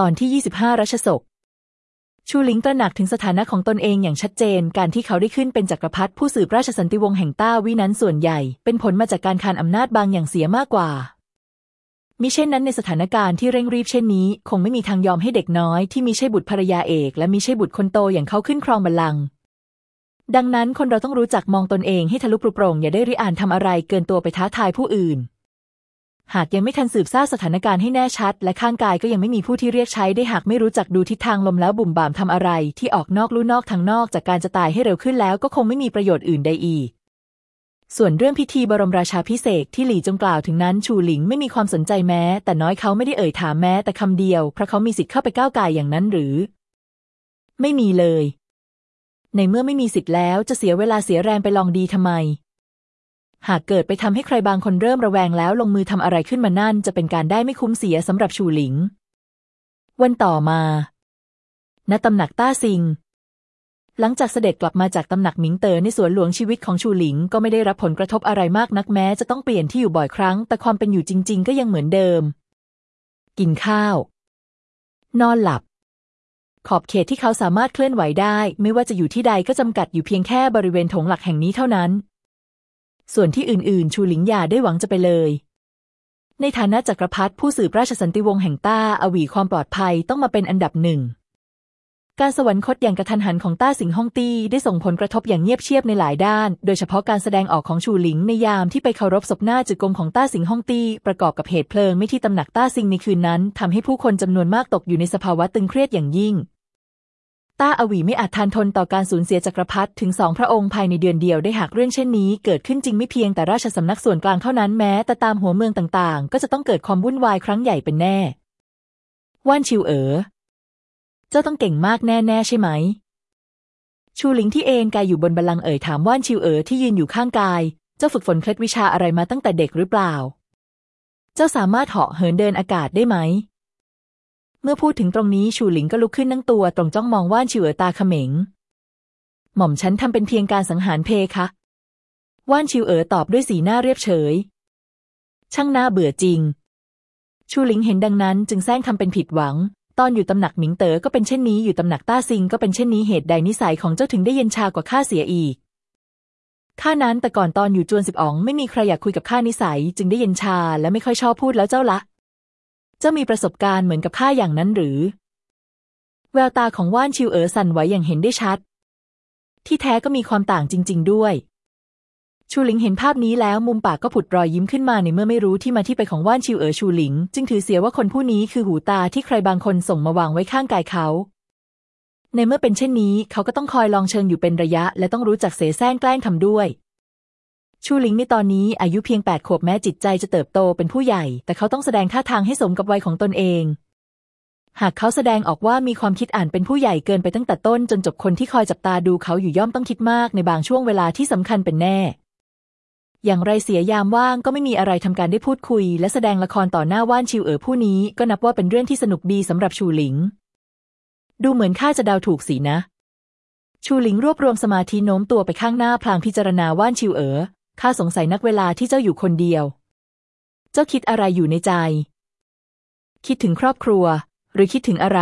ตอนที่ 25 รัชศก ชูหลิงตระหนักถึงสถานะของตนเองอย่างชัดเจน การที่เขาได้ขึ้นเป็นจักรพรรดิผู้สืบราชสันติวงศ์แห่งต้าวินั้นส่วนใหญ่ เป็นผลมาจากการคานอำนาจบางอย่างเสียมากกว่า มิเช่นนั้นในสถานการณ์ที่เร่งรีบเช่นนี้ คงไม่มีทางยอมให้เด็กน้อยที่มีใช่บุตรภรรยาเอก และมีใช่บุตรคนโตอย่างเขาขึ้นครองบัลลังก์ดังนั้นคนเราต้องรู้จักมองตนเองให้ทะลุปรุโปร่งอย่าได้ริอ่านทำอะไรเกินตัวไปท้าทายผู้อื่น หากยังไม่ทันสืบทราบสถานการณ์ให้แน่ชัด และข้างกายก็ยังไม่มีผู้ที่เรียกใช้ได้หากไม่รู้จักดูทิศทางลมแล้วบุ่มบ่ามทำอะไร ที่ออกนอกลู่นอกทางนอกจากการจะตายให้เร็วขึ้นแล้วก็คงไม่มีประโยชน์อื่นใดอีก ส่วนเรื่องพิธีบรมราชาพิเศษที่หลี่จงกล่าวถึงนั้นชูหลิงไม่มีความสนใจแม้ แต่น้อยเขาไม่ได้เอ่ยถามแม้แต่คำเดียวเพราะเขามีสิทธิ์เข้าไปก้าวไก่อย่างนั้นหรือ ไม่มีเลย ในเมื่อไม่มีสิทธิ์แล้วจะเสียเวลาเสียแรงไปลองดีทำไม หากเกิดไปทำให้ใครบางคนเริ่มระแวงแล้วลงมือทำอะไรขึ้นมานั่น จะเป็นการได้ไม่คุ้มเสียสำหรับชูหลิง วันต่อมาณตำหนักต้าซิง หลังจากเสด็จกลับมาจากตำหนักหมิงเตอ๋อในสวนหลวงชีวิตของชูหลิงก็ไม่ได้รับผลกระทบอะไรมากนักแม้จะต้องเปลี่ยนที่อยู่บ่อยครั้ง แต่ความเป็นอยู่จริง ๆ ก็ยังเหมือนเดิม กินข้าว นอนหลับ ขอบเขตที่เขาสามารถเคลื่อนไหวได้ ไม่ว่าจะอยู่ที่ใดก็จำกัดอยู่เพียงแค่บริเวณถงหลักแห่งนี้เท่านั้น ส่วนที่อื่นๆ ชูหลิงยาได้หวังจะไปเลย ในฐานะจักรพรรดิผู้สืบราชสันติวงศ์แห่งต้าอวีความปลอดภัยต้องมาเป็นอันดับหนึ่ง การสวรรคตอย่างกระทันหันของต้าสิงฮ่องตี้ได้ส่งผลกระทบอย่างเงียบเชียบในหลายด้าน โดยเฉพาะการแสดงออกของชูหลิงในยามที่ไปเคารพศพหน้าจึกกงของต้าสิงฮ่องตี้ประกอบกับเหตุเพลิงไม่ที่ตำหนักต้าสิงในคืนนั้นทำให้ผู้คนจำนวนมากตกอยู่ในสภาวะตึงเครียดอย่างยิ่ง ต้าอวีไม่อาจทานทนต่อการสูญเสียจักรพรรดิถึงสองพระองค์ภายในเดือนเดียวได้หากเรื่องเช่นนี้ เกิดขึ้นจริงไม่เพียงแต่ราชสำนักส่วนกลางเท่านั้นแม้แต่ตามหัวเมืองต่างๆ ก็จะต้องเกิดความวุ่นวายครั้งใหญ่เป็นแน่ ว่านชิวเอ๋อ เจ้าต้องเก่งมากแน่ๆใช่ไหม ชูหลิงที่เอนกายอยู่บนบัลลังก์เอ่ยถามว่านชิวเอ๋อที่ยืนอยู่ข้างกาย เจ้าฝึกฝนเคล็ดวิชาอะไรมาตั้งแต่เด็กหรือเปล่า เจ้าสามารถเหาะเหินเดินอากาศได้ไหม เมื่อพูดถึงตรงนี้ชูหลิงก็ลุกขึ้นนั่งตัวตรงจ้องมองว่านชิวเอ๋อตาเขม็ง หม่อมฉันทำเป็นเพียงการสังหารเพคะว่านชิวเอ๋อตอบด้วยสีหน้าเรียบเฉย ช่างน่าเบื่อจริง ชูหลิงเห็นดังนั้นจึงแซงทำเป็นผิดหวัง ตอนอยู่ตำหนักหมิงเต๋อก็เป็นเช่นนี้อยู่ตำหนักต้าซิงก็เป็นเช่นนี้เหตุใดนิสัยของเจ้าถึงได้เย็นชากว่าข้าเสียอีกข้านั้นแต่ก่อนตอนอยู่จวนสิบอ๋องไม่มีใครอยากคุยกับข้านิสัย จึงได้เย็นชาและไม่ค่อยชอบพูดแล้วเจ้าละ จ้ามีประสบการณ์เหมือนกับข้าอย่างนั้นหรือ แววตาของว่านชิวเอ๋อสั่นไหวอย่างเห็นได้ชัด ที่แท้ก็มีความต่างจริง ๆ ด้วย ชูหลิงเห็นภาพนี้แล้วมุมปากก็ผุดรอยยิ้มขึ้นมาในเมื่อไม่รู้ที่มาที่ไปของว่านชิวเอ๋อชูหลิง จึงถือเสียว่าคนผู้นี้คือหูตาที่ใครบางคนส่งมาวางไว้ข้างกายเขาในเมื่อเป็นเช่นนี้เขาก็ต้องคอยลองเชิงอยู่เป็นระยะ และต้องรู้จักเสแสร้งแกล้งทำด้วย ชูหลิงในตอนนี้อายุเพียงแปดขวบแม้จิตใจจะเติบโตเป็นผู้ใหญ่ แต่เขาต้องแสดงท่าทางให้สมกับวัยของตนเอง หากเขาแสดงออกว่ามีความคิดอ่านเป็นผู้ใหญ่เกินไปตั้งแต่ต้นจนจบคนที่คอยจับตาดูเขาอยู่ย่อมต้องคิดมากในบางช่วงเวลาที่สำคัญเป็นแน่ อย่างไรเสียยามว่างก็ไม่มีอะไรทำการได้พูดคุย และแสดงละครต่อหน้าว่านชิวเอ๋อผู้นี้ก็นับว่าเป็นเรื่องที่สนุกดีสำหรับชูหลิง ดูเหมือนข้าจะเดาถูกสินะชูหลิงรวบรวมสมาธิโน้มตัวไปข้างหน้าพลางพิจารณาว่านชิวเอ๋อ ข้าสงสัยนักเวลาที่เจ้าอยู่คนเดียว เจ้าคิดอะไรอยู่ในใจ คิดถึงครอบครัว หรือคิดถึงอะไร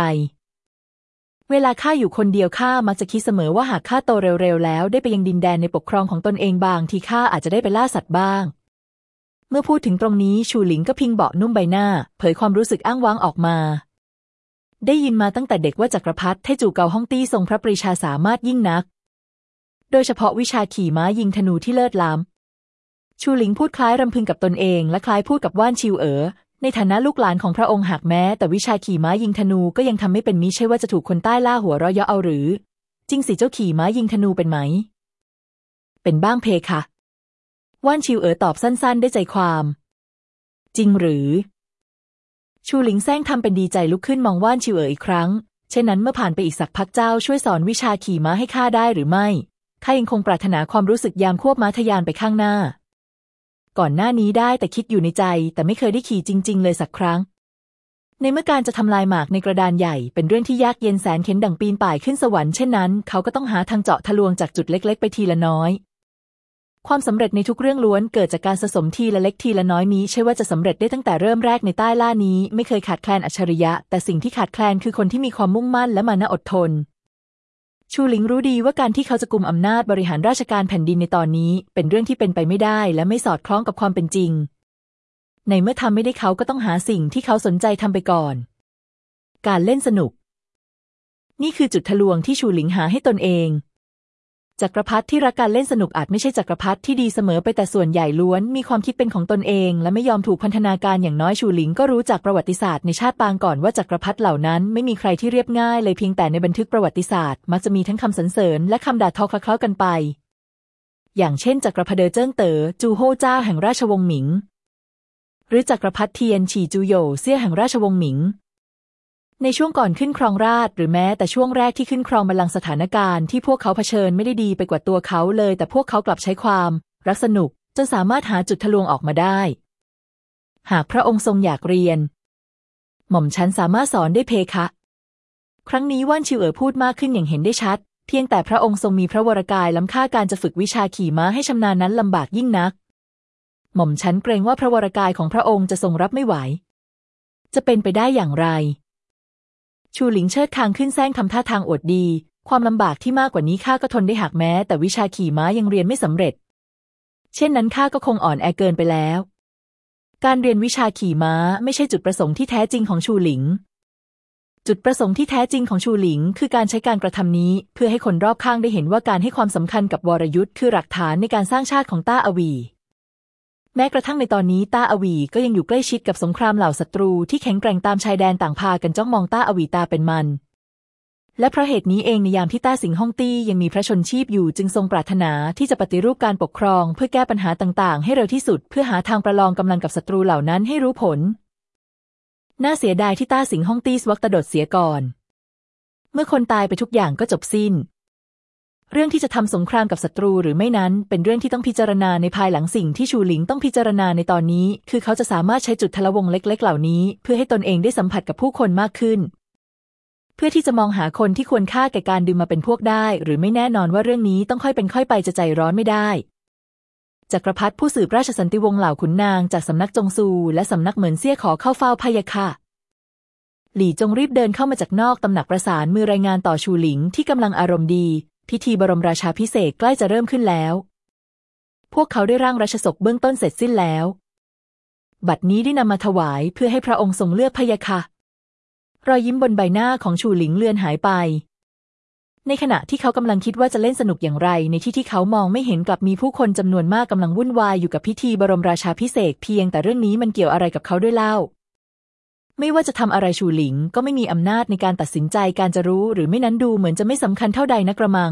เวลาข้าอยู่คนเดียวข้ามักจะคิดเสมอว่าหากข้าโตเร็วๆแล้ว ได้ไปยังดินแดนในปกครองของตนเองบางทีข้าอาจจะได้ไปล่าสัตว์บ้าง เมื่อพูดถึงตรงนี้ชูหลิงก็พิงเบาะนุ่มใบหน้า เผยความรู้สึกอ้างว้างออกมาได้ยินมาตั้งแต่เด็กว่าจักรพรรดิเทจูเกาฮ่องตี้ทรงพระปรีชาสามารถยิ่งนัก โดยเฉพาะวิชาขี่ม้ายิงธนูที่เลิศล้ำ ชูหลิงพูดคล้ายรำพึงกับตนเอง และคล้ายพูดกับว่านชิวเอ๋อในฐานะลูกหลานของพระองค์หากแม้ แต่วิชาขี่ม้ายิงธนูก็ยังทำไม่เป็นมิใช่ว่าจะถูกคนใต้ล่าหัวเราะเยาะเอาหรือ จริงสิเจ้าขี่ม้ายิงธนูเป็นไหม เป็นบ้างเพคะว่านชิวเอ๋อตอบสั้น ๆ ได้ใจความ จริงหรือ ชูหลิงแซงทำเป็นดีใจลุกขึ้นมองว่านชิวเอ๋ออีกครั้ง เช่นนั้นเมื่อผ่านไปอีกสักพักเจ้าช่วยสอนวิชาขี่ม้าให้ข้าได้หรือไม่ข้ายังคงปรารถนาความรู้สึกยามควบม้าทะยานไปข้างหน้า ก่อนหน้านี้ได้แต่คิดอยู่ในใจ แต่ไม่เคยได้ขี่จริง ๆ เลยสักครั้ง ในเมื่อการจะทำลายหมากในกระดานใหญ่ เป็นเรื่องที่ยากเย็นแสนเข็นดังปีนป่ายขึ้นสวรรค์เช่นนั้น เขาก็ต้องหาทางเจาะทะลวงจากจุดเล็ก ๆ ไปทีละน้อย ความสำเร็จในทุกเรื่องล้วนเกิดจากการสะสมทีละเล็กทีละน้อยนี้ใช่ว่าจะสำเร็จได้ตั้งแต่เริ่มแรกในใต้ล่านี้ ไม่เคยขาดแคลนอัจฉริยะ แต่สิ่งที่ขาดแคลนคือคนที่มีความมุ่งมั่นและมานะอดทน ชูหลิงรู้ดีว่าการที่เขาจะกุมอำนาจบริหารราชการแผ่นดินในตอนนี้ เป็นเรื่องที่เป็นไปไม่ได้และไม่สอดคล้องกับความเป็นจริง ในเมื่อทำไม่ได้เขาก็ต้องหาสิ่งที่เขาสนใจทำไปก่อน การเล่นสนุก นี่คือจุดทะลวงที่ชูหลิงหาให้ตนเอง จักรพรรดิที่รักการเล่นสนุกอาจไม่ใช่จักรพรรดิที่ดีเสมอไปแต่ส่วนใหญ่ล้วน มีความคิดเป็นของตนเอง และไม่ยอมถูกพันธนาการอย่างน้อยชูหลิงก็รู้จากประวัติศาสตร์ในชาติปางก่อนว่าจักรพรรดิเหล่านั้นไม่มีใครที่เรียบง่ายเลยเพียงแต่ในบันทึกประวัติศาสตร์ มักจะมีทั้งคำสรรเสริญและคำด่าทอคล้าๆกันไป อย่างเช่น จักรพรรดิเจิ้งเต๋อจูโฮเจ้าแห่งราชวงศ์หมิง หรือจักรพรรดิเทียนฉีจูโยเซี่ยแห่งราชวงศ์หมิง ในช่วงก่อนขึ้นครองราชหรือแม้แต่ช่วงแรกที่ขึ้นครองบัลลังก์สถานการณ์ที่พวกเขาเผชิญไม่ได้ดีไปกว่าตัวเขาเลย แต่พวกเขากลับใช้ความรักสนุกจนสามารถหาจุดทะลวงออกมาได้ หากพระองค์ทรงอยากเรียน หม่อมฉันสามารถสอนได้เพคะ ครั้งนี้ว่านชิวเอ๋อพูดมากขึ้นอย่างเห็นได้ชัด เพียงแต่พระองค์ทรงมีพระวรกายล้ำค่าการจะฝึกวิชาขี่ม้าให้ชำนาญนั้นลำบากยิ่งนัก หม่อมฉันเกรงว่าพระวรกายของพระองค์จะทรงรับไม่ไหว จะเป็นไปได้อย่างไร ชูหลิงเชิดคางขึ้นแซงทำท่าทางอวดดี ความลำบากที่มากกว่านี้ข้าก็ทนได้หากแม้ แต่วิชาขี่ม้ายังเรียนไม่สำเร็จ เช่นนั้นข้าก็คงอ่อนแอเกินไปแล้ว การเรียนวิชาขี่ม้าไม่ใช่จุดประสงค์ที่แท้จริงของชูหลิง จุดประสงค์ที่แท้จริงของชูหลิง คือการใช้การกระทำนี้ เพื่อให้คนรอบข้างได้เห็นว่าการให้ความสำคัญกับวรยุทธ์คือหลักฐานในการสร้างชาติของต้าอวี แม้กระทั่งในตอนนี้ต้าอวีก็ยังอยู่ใกล้ชิดกับสงครามเหล่าศัตรูที่แข็งแกร่งตามชายแดนต่างพากันจ้องมองต้าอวีตาเป็นมัน และเพราะเหตุนี้เองในยามที่ต้าสิงห้องตี้ยังมีพระชนชีพอยู่จึงทรงปรารถนาที่จะปฏิรูปการปกครอง เพื่อแก้ปัญหาต่างๆ ให้เร็วที่สุด เพื่อหาทางประลองกำลังกับศัตรูเหล่านั้นให้รู้ผล น่าเสียดายที่ต้าสิงห้องตี้สวักตดดเสียก่อน เมื่อคนตายไปทุกอย่างก็จบสิ้น เรื่องที่จะทำสงครามกับศัตรูหรือไม่นั้น เป็นเรื่องที่ต้องพิจารณาในภายหลังสิ่งที่ชูหลิงต้องพิจารณาในตอนนี้ คือเขาจะสามารถใช้จุดทะลวงเล็ก ๆ เหล่านี้ เพื่อให้ตนเองได้สัมผัสกับผู้คนมากขึ้น เพื่อที่จะมองหาคนที่ควรค่าแก่การดึงมาเป็นพวกได้ หรือไม่แน่นอนว่าเรื่องนี้ต้องค่อยเป็นค่อยไปจะใจร้อนไม่ได้จักรพรรดิผู้สืบราชสันติวงศ์เหล่าขุนนางจากสำนักจงซู และสำนักเหมือนเซี่ยขอเข้าเฝ้าพยาค่ะ หลี่จงรีบเดินเข้ามาจากนอกตำหนักประสานมือรายงานต่อชูหลิงที่กำลังอารมณ์ดี พิธีบรมราชาพิเศษใกล้จะเริ่มขึ้นแล้ว พวกเขาได้ร่างราชศกเบื้องต้นเสร็จสิ้นแล้ว บัดนี้ได้นำมาถวายเพื่อให้พระองค์ทรงเลือกพยาค่ะ รอยยิ้มบนใบหน้าของชูหลิงเลือนหายไป ในขณะที่เขากำลังคิดว่าจะเล่นสนุกอย่างไร ในที่ที่เขามองไม่เห็นกลับมีผู้คนจำนวนมากกำลังวุ่นวายอยู่กับพิธีบรมราชาพิเศษเพียงแต่เรื่องนี้มันเกี่ยวอะไรกับเขาด้วยเล่า ไม่ว่าจะทำอะไรชูหลิงก็ไม่มีอำนาจในการตัดสินใจการจะรู้หรือไม่นั้นดูเหมือนจะไม่สำคัญเท่าใดนักกระมัง